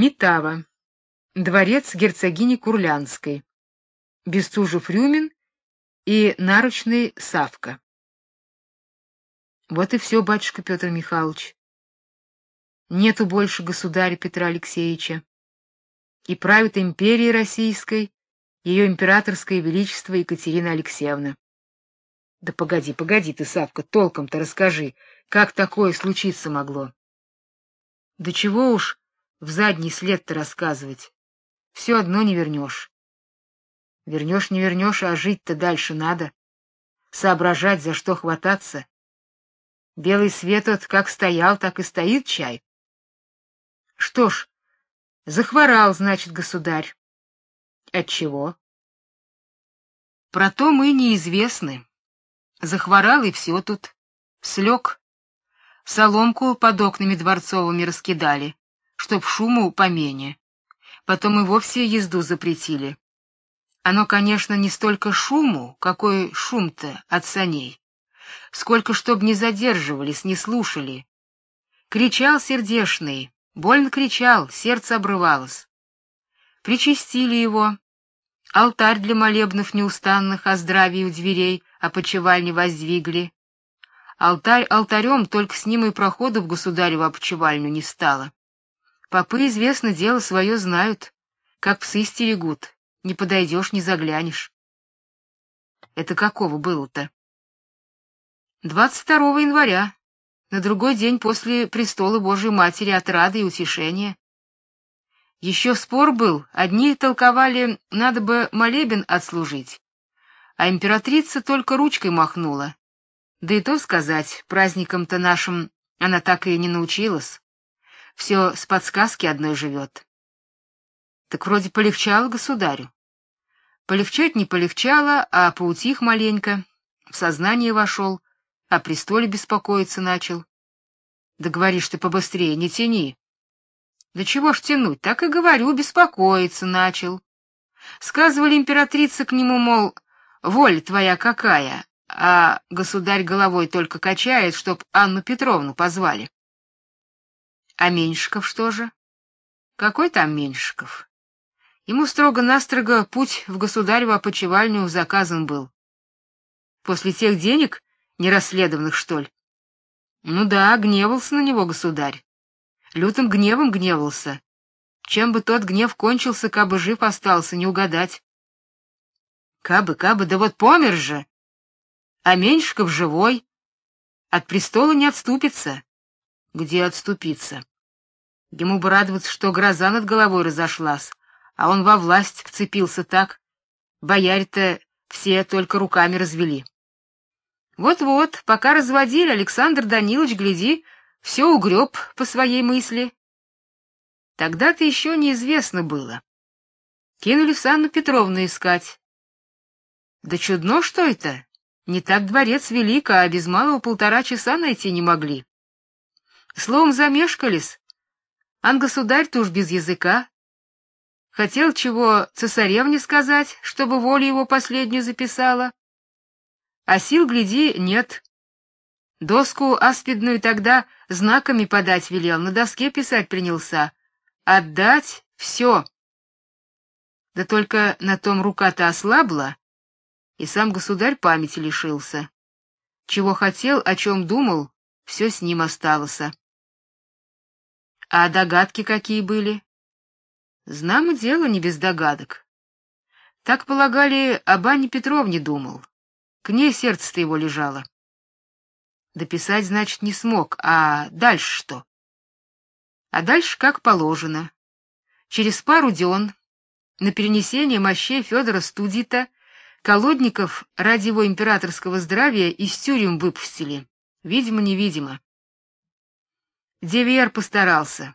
Митава. Дворец герцогини Курлянской. Бестужев-Рюмин и наручный Савка. Вот и все, батюшка Петр Михайлович. Нету больше государя Петра Алексеевича. И правит империей российской ее императорское величество Екатерина Алексеевна. Да погоди, погоди ты, Савка, толком-то расскажи, как такое случиться могло. Да чего уж в задний след-то рассказывать. Все одно не вернешь. Вернешь, не вернешь, а жить-то дальше надо. Соображать, за что хвататься. Белый свет вот как стоял, так и стоит чай. Что ж, захворал, значит, государь. От чего? Про то мы неизвестны. Захворал и все тут. Слег. Соломку под окнами дворцовыми раскидали, чтоб шуму помене. Потом и вовсе езду запретили. Оно, конечно, не столько шуму, какой шум-то от саней, сколько чтоб не задерживались, не слушали. Кричал сердешный, больно кричал, сердце обрывалось. Причастили его. Алтарь для молебнов неустанных о здравии у дверей, о почевальне воздвигли. Алтарь алтарем, только с ним и прохода в государеву опочивальню не стало. Попы, известно, дело свое знают, как псы стерегут, не подойдешь, не заглянешь. Это какого было-то? 22 января, на другой день после престола Божией Матери отрады и утешения. Еще спор был, одни толковали, надо бы молебен отслужить, а императрица только ручкой махнула. Да и то сказать, праздником-то нашим она так и не научилась. Все с подсказки одной живет. Так вроде полегчало государю. Полегчать не полегчало, а поутих маленько, в сознание вошел, о престоле беспокоиться начал. Да говоришь ты побыстрее, не тяни. Да чего ж тянуть, так и говорю, беспокоиться начал. Сказывали императрица к нему, мол, воля твоя какая, а государь головой только качает, чтоб Анну Петровну позвали. А Меньшиков что же? Какой там Меньшиков? Ему строго-настрого путь в государеву опочивальню заказан был. После тех денег, нерасследованных, что ли? Ну да, гневался на него государь. Лютым гневом гневался. Чем бы тот гнев кончился, кабы жив остался, не угадать. Кабы, кабы, да вот помер же. А Меньшиков живой. От престола не отступится. Где отступиться? Ему бы радоваться, что гроза над головой разошлась а он во власть вцепился так, бояре-то все только руками развели. Вот-вот, пока разводили, Александр Данилович, гляди, все угреб по своей мысли. Тогда-то еще неизвестно было. Кинули Анну Петровну искать. Да чудно, что это? Не так дворец велик, а без малого полтора часа найти не могли. Словом, замешкались. Ан государь-то уж без языка. Хотел чего цесаревне сказать, чтобы волю его последнюю записала. А сил, гляди, нет. Доску аспидную тогда знаками подать велел, на доске писать принялся. Отдать все. Да только на том рука-то ослабла, и сам государь памяти лишился. Чего хотел, о чем думал, все с ним осталось. А догадки какие были? Знамо дело не без догадок. Так полагали, об Анне Петровне думал. К ней сердце-то его лежало. Дописать, значит, не смог, а дальше что? А дальше как положено. Через пару дён на перенесение мощей Федора Студита колодников ради его императорского здравия из тюрем выпустили. Видимо-невидимо. Девиер постарался.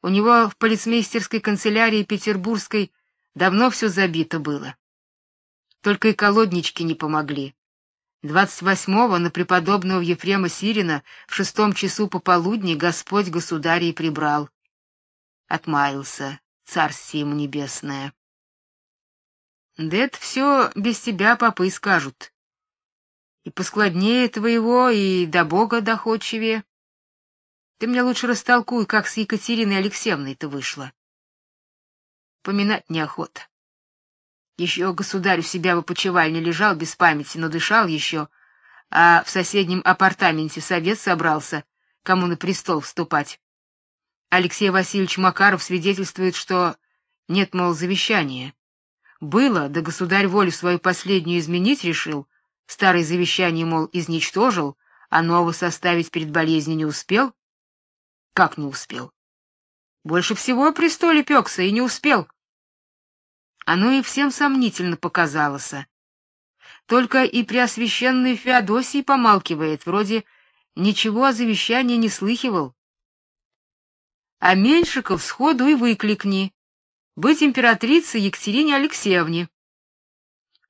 У него в полицмейстерской канцелярии петербургской давно все забито было. Только и колоднички не помогли. Двадцать восьмого на преподобного Ефрема Сирина в шестом часу пополудни Господь государей прибрал. Отмаялся, царствие ему небесное. Да это все без тебя попы скажут. И поскладнее твоего, и до Бога доходчивее. Ты мне лучше растолкуй, как с Екатериной Алексеевной это вышло. поминать неохота. Еще государь у себя в опочивальне лежал без памяти, но дышал еще, а в соседнем апартаменте совет собрался, кому на престол вступать. Алексей Васильевич Макаров свидетельствует, что нет, мол, завещания. Было, да государь волю свою последнюю изменить решил, старое завещание, мол, изничтожил, а новое составить перед болезнью не успел. Как не успел? Больше всего о престоле пёкся и не успел. Оно и всем сомнительно показалось. Только и преосвященный Феодосий помалкивает, вроде ничего о завещании не слыхивал. А Меньшиков сходу и выкликни: быть императрицей Екатерине Алексеевне.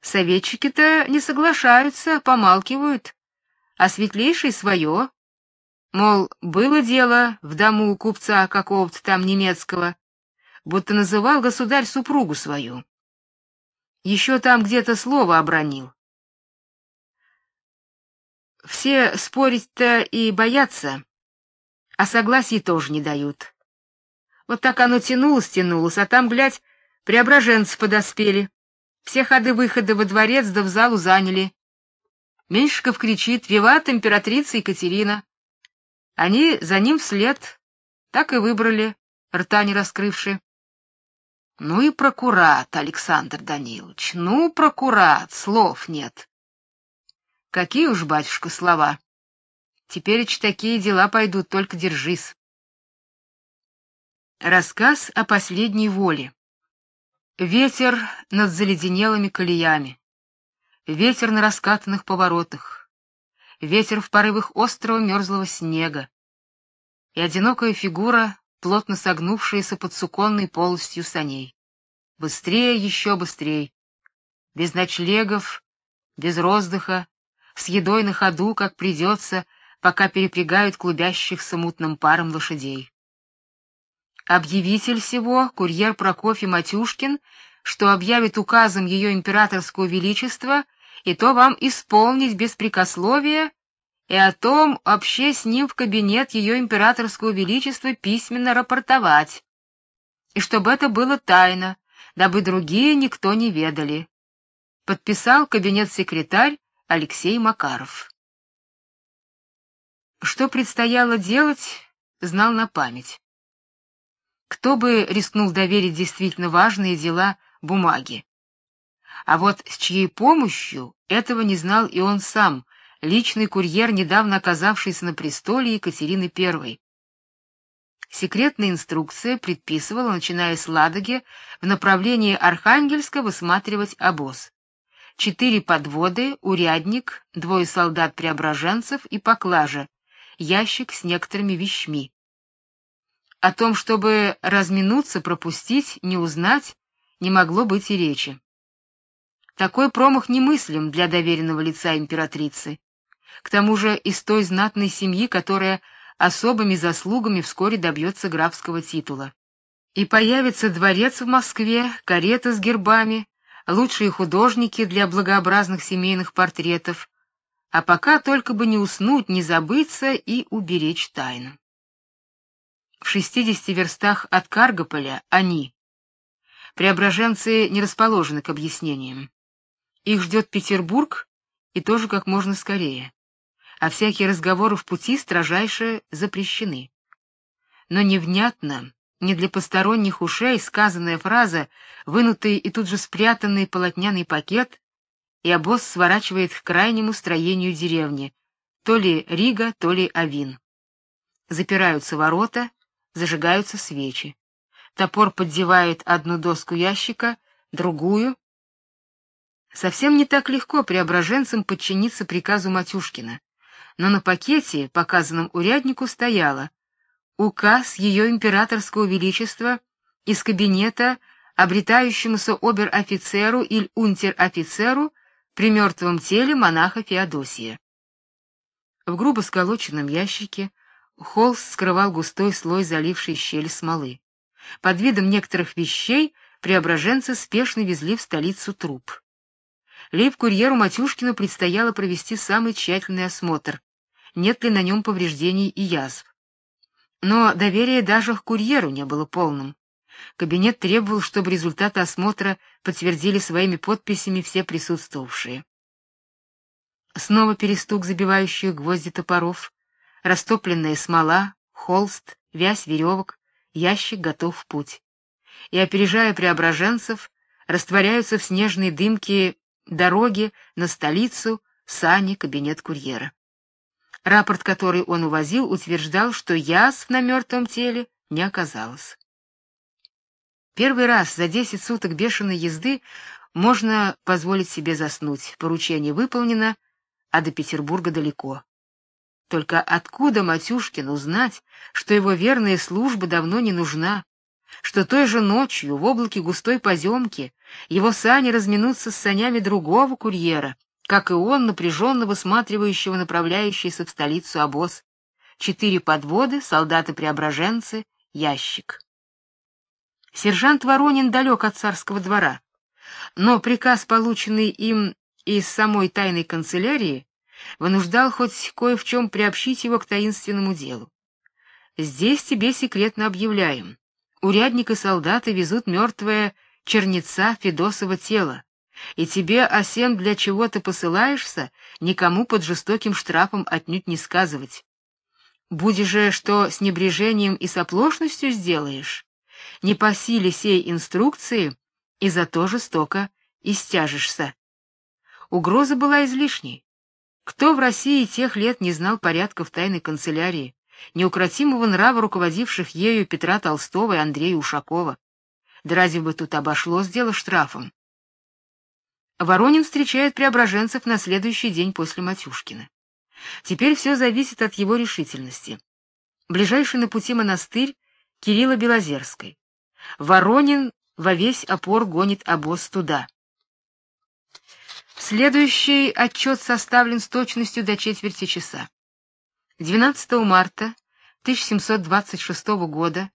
Советчики-то не соглашаются, помалкивают, а светлейший свое. Мол, было дело в дому у купца какого-то там немецкого, будто называл государь супругу свою. Еще там где-то слово обронил. Все спорить-то и боятся, а согласия тоже не дают. Вот так оно тянулось, тянулось, а там, глядь, преображенцы подоспели. Все ходы-выходы во дворец да в залу заняли. Меньшиков кричит «Виват, императрица Екатерина!» Они за ним вслед, так и выбрали, рта не раскрывши. Ну и прокурат, Александр Данилович, ну, прокурат, слов нет. Какие уж, батюшка, слова. Теперь такие дела пойдут, только держись. Рассказ о последней воле. Ветер над заледенелыми колеями. Ветер на раскатанных поворотах. Ветер в порывах острого мерзлого снега. И одинокая фигура, плотно согнувшаяся под суконной полостью саней. Быстрее, еще быстрее. Без ночлегов, без роздыха, с едой на ходу, как придется, пока перепрягают клубящихся мутным паром лошадей. Объявитель всего, курьер Прокофий Матюшкин, что объявит указом ее императорского величества, и то вам исполнить без прекословия, и о том вообще с ним в кабинет ее императорского величества письменно рапортовать. И чтобы это было тайно, дабы другие никто не ведали. Подписал кабинет-секретарь Алексей Макаров. Что предстояло делать, знал на память. Кто бы рискнул доверить действительно важные дела бумаге? А вот с чьей помощью, этого не знал и он сам, личный курьер, недавно оказавшийся на престоле Екатерины I. Секретная инструкция предписывала, начиная с Ладоги, в направлении Архангельска высматривать обоз. Четыре подводы, урядник, двое солдат-преображенцев и поклажа, ящик с некоторыми вещми. О том, чтобы разминуться, пропустить, не узнать, не могло быть и речи. Такой промах немыслим для доверенного лица императрицы. К тому же из той знатной семьи, которая особыми заслугами вскоре добьется графского титула. И появится дворец в Москве, карета с гербами, лучшие художники для благообразных семейных портретов, а пока только бы не уснуть, не забыться и уберечь тайну. В 60 верстах от Каргополя они. Преображенцы не расположены к объяснениям. Их ждет Петербург, и тоже как можно скорее. А всякие разговоры в пути строжайше запрещены. Но невнятно, не для посторонних ушей сказанная фраза, вынутый и тут же спрятанный полотняный пакет, и обоз сворачивает к крайнему строению деревни, то ли Рига, то ли Авин. Запираются ворота, зажигаются свечи. Топор поддевает одну доску ящика, другую. Совсем не так легко преображенцам подчиниться приказу Матюшкина. Но на пакете, показанном уряднику, стояло указ ее императорского величества из кабинета обретающемуся обер-офицеру или унтер-офицеру при мертвом теле монаха Феодосия. В грубо сколоченном ящике Холст скрывал густой слой залившей щель смолы. Под видом некоторых вещей преображенцы спешно везли в столицу труп. Лейб-курьеру Матюшкину предстояло провести самый тщательный осмотр, нет ли на нем повреждений и язв. Но доверие даже к курьеру не было полным. Кабинет требовал, чтобы результаты осмотра подтвердили своими подписями все присутствовавшие. Снова перестук забивающих гвозди топоров, растопленная смола, холст, вязь веревок, ящик готов в путь. И опережая преображенцев, растворяются в снежной дымке дороги на столицу, сани, кабинет курьера. Рапорт, который он увозил, утверждал, что язв на мертвом теле не оказалось. Первый раз за десять суток бешеной езды можно позволить себе заснуть. Поручение выполнено, а до Петербурга далеко. Только откуда Матюшкину знать, что его верная служба давно не нужна, что той же ночью в облаке густой поземки его сани разминутся с санями другого курьера, как и он, напряженно высматривающего направляющийся в столицу обоз. Четыре подводы, солдаты-преображенцы, ящик. Сержант Воронин далек от царского двора, но приказ, полученный им из самой тайной канцелярии, вынуждал хоть кое в чем приобщить его к таинственному делу. Здесь тебе секретно объявляем. Урядник и солдаты везут мертвое черница Федосова тело, и тебе о сем для чего ты посылаешься, никому под жестоким штрафом отнюдь не сказывать. Будешь же что с небрежением и с оплошностью сделаешь, не по силе сей инструкции, и за то жестоко истяжешься. Угроза была излишней. Кто в России тех лет не знал порядков тайной канцелярии, неукротимого нрава руководивших ею Петра Толстого и Андрея Ушакова? Да разве бы тут обошлось дело штрафом? Воронин встречает преображенцев на следующий день после Матюшкина. Теперь все зависит от его решительности. Ближайший на пути монастырь Кирилла Белозерской. Воронин во весь опор гонит обоз туда. Следующий отчет составлен с точностью до четверти часа. 12 марта 1726 года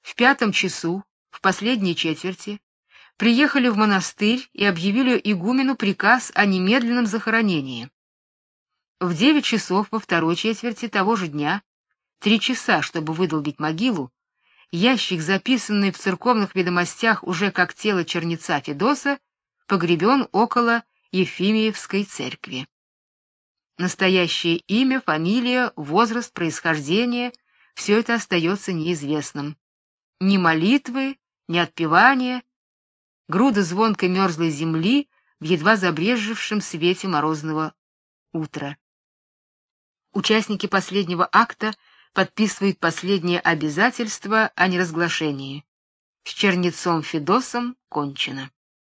в пятом часу, в последней четверти, приехали в монастырь и объявили игумену приказ о немедленном захоронении. В девять часов во второй четверти того же дня, три часа, чтобы выдолбить могилу, ящик, записанный в церковных ведомостях уже как тело черница Федоса, погребен около Ефимиевской церкви. Настоящее имя, фамилия, возраст, происхождение все это остается неизвестным. Ни молитвы, ни отпевания, груда звонкой мерзлой земли в едва забрезжившем свете морозного утра. Участники последнего акта подписывают последнее обязательство о неразглашении. С чернецом Федосом кончено.